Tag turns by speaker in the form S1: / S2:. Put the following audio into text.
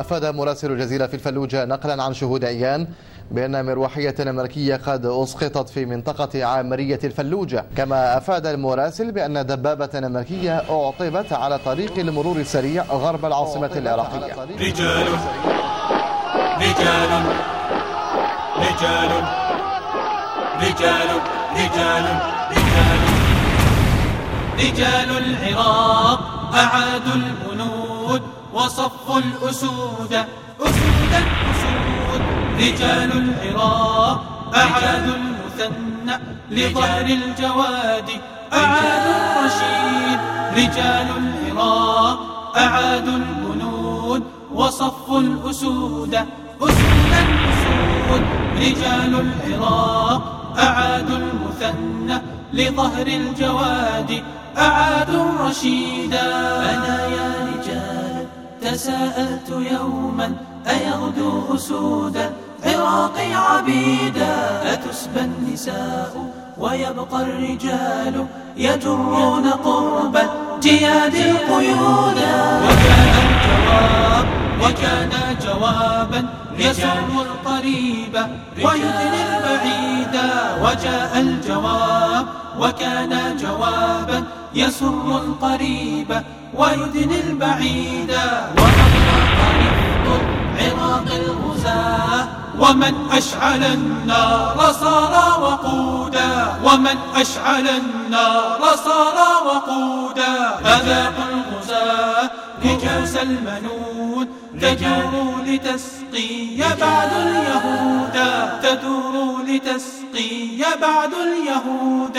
S1: أفاد مراسل الجزيرة في الفلوجة نقلا عن شهود عيان بأن مروحية أمريكية قد أسقطت في منطقة عامرية الفلوجة كما أفاد المراسل بأن دبابة أمريكية أعطبت على طريق المرور السريع غرب العاصمة العراقية.
S2: رجال. رجال رجال. رجال. رجال. رجال. رجال العراق أعادوا البنود وصفوا الأسود أسود رجال العراق أعادوا المثنى لظهر الجواد أعادوا الرشيد رجال العراق أعادوا البنود وصفوا الأسود أسود رجال العراق أعادوا المثنى لظهر الجواد أعادوا الرشيدا أنا يا رجال تساءلت يوما أيغدو أسود العراق عبيدا أتسبى النساء ويبقى الرجال يجرون قرب جياد القيودا وكان الجواب وكان جوابا يسر القريب ويدني البعيد. وجاء الجواب وكان جوابا يسر القريب ويدني البعيد. وأطلق رفض عراق الغزاة ومن أشعل النار صار وقودا. ومن أشعل النار صار وقودا. أذاقوا الغزاة رجوس المنون تدور لتسقي بعد اليهود. تدور لتسقي بعد اليهود.